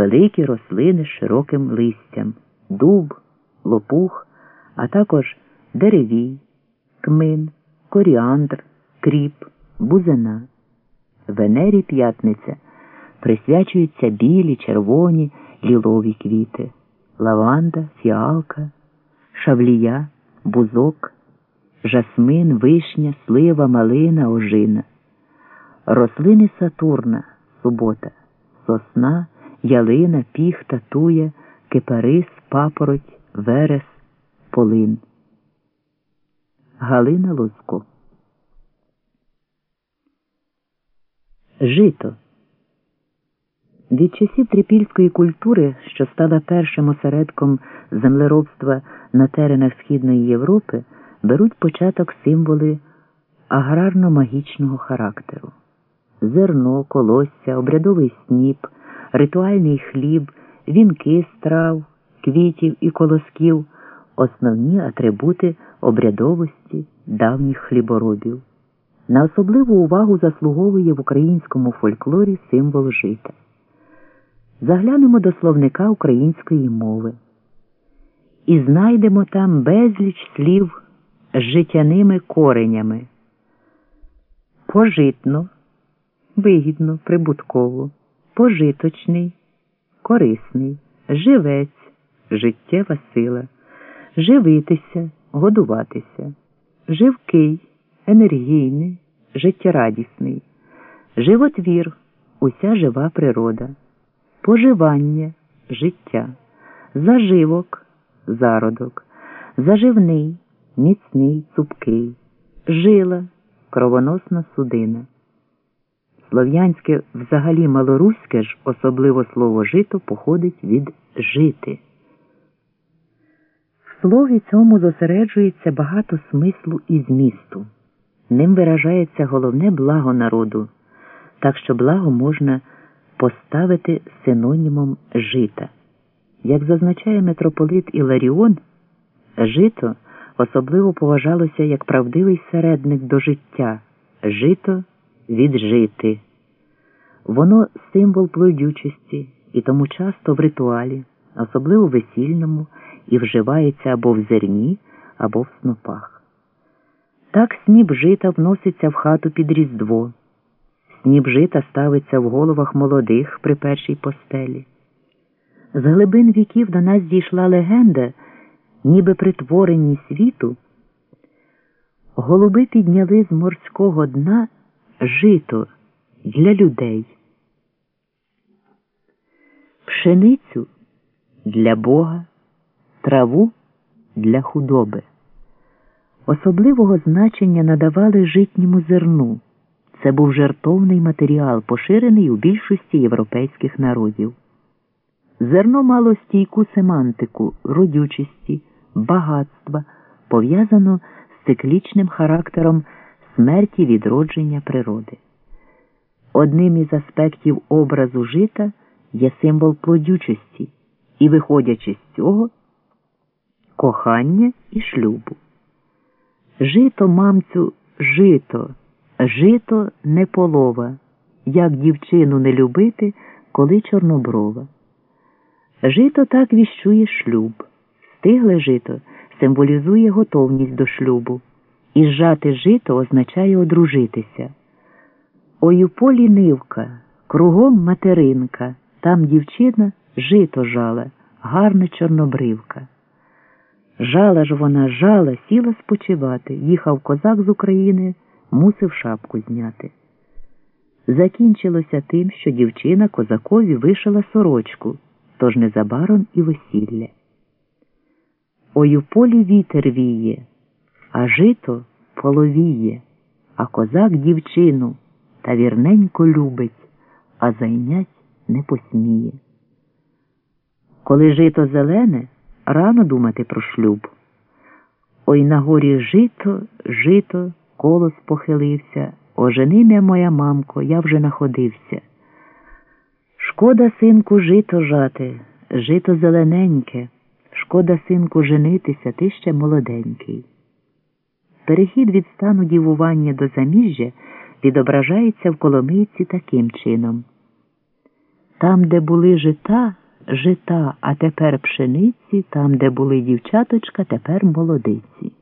великі рослини з широким листям, дуб, лопух, а також деревій, кмин, коріандр, кріп, бузина. Венері п'ятниця присвячуються білі, червоні, лілові квіти, лаванда, фіалка, шавлія, бузок, жасмин, вишня, слива, малина, ожина. Рослини Сатурна, субота, сосна, ялина, піхта, туя, кипарис, папороть, верес, полин. Галина Лозко. Жито. Від часів трипільської культури, що стала першим осередком землеробства на теренах Східної Європи, беруть початок символи аграрно-магічного характеру зерно, колосся, обрядовий сніп, ритуальний хліб, вінки страв, квітів і колосків основні атрибути обрядовості давніх хліборобів. На особливу увагу заслуговує в українському фольклорі символ жита. Заглянемо до словника української мови і знайдемо там безліч слів з життяними коренями. Пожитно, вигідно, прибутково, пожиточний, корисний, живець, життєва сила, живитися, годуватися, живкий, енергійний, життєрадісний, животвір, уся жива природа поживання, життя, заживок, зародок, заживний, міцний, цупкий, жила, кровоносна судина. Слов'янське взагалі малоруське ж, особливо слово жито, походить від жити. В слові цьому зосереджується багато смислу і змісту. Ним виражається головне благо народу, так що благо можна поставити синонімом жита. Як зазначає митрополит Іларіон, жито особливо поважалося як правдивий середник до життя, жито віджити. Воно символ плодючості і тому часто в ритуалі, особливо весільному, і вживається або в зерні, або в снопах. Так сніп жита вноситься в хату під Різдво. Сніп жита ставиться в головах молодих при першій постелі. З глибин віків до нас дійшла легенда, ніби при творенні світу. Голуби підняли з морського дна жито для людей, пшеницю для Бога, траву для худоби. Особливого значення надавали житньому зерну. Це був жертовний матеріал, поширений у більшості європейських народів. Зерно мало стійку семантику, родючості, багатства, пов'язано з циклічним характером смерті відродження природи. Одним із аспектів образу жита є символ плодючості і, виходячи з цього, кохання і шлюбу. Жито мамцю жито. Жито не полова, як дівчину не любити, коли чорноброва. Жито так віщує шлюб. Стигле жито символізує готовність до шлюбу, і зжати жито означає одружитися. Ой у полі нивка, кругом материнка, там дівчина жито жала, гарна чорнобривка. Жала ж вона жала, сіла спочивати, їхав козак з України мусив шапку зняти. Закінчилося тим, що дівчина козакові вишила сорочку, тож незабаром і весілля. Ой у полі вітер віє, а жито половіє, а козак дівчину та вірненько любить, а зайнять не посміє. Коли жито зелене, рано думати про шлюб. Ой на горі жито, жито колос похилився. Ожени мя моя мамко, я вже находився. Шкода, синку, жито жати, жито зелененьке, шкода, синку, женитися, ти ще молоденький. Перехід від стану дівування до заміжжя відображається в коломийці таким чином. Там, де були жита, жита, а тепер пшениці, там, де були дівчаточка, тепер молодиці.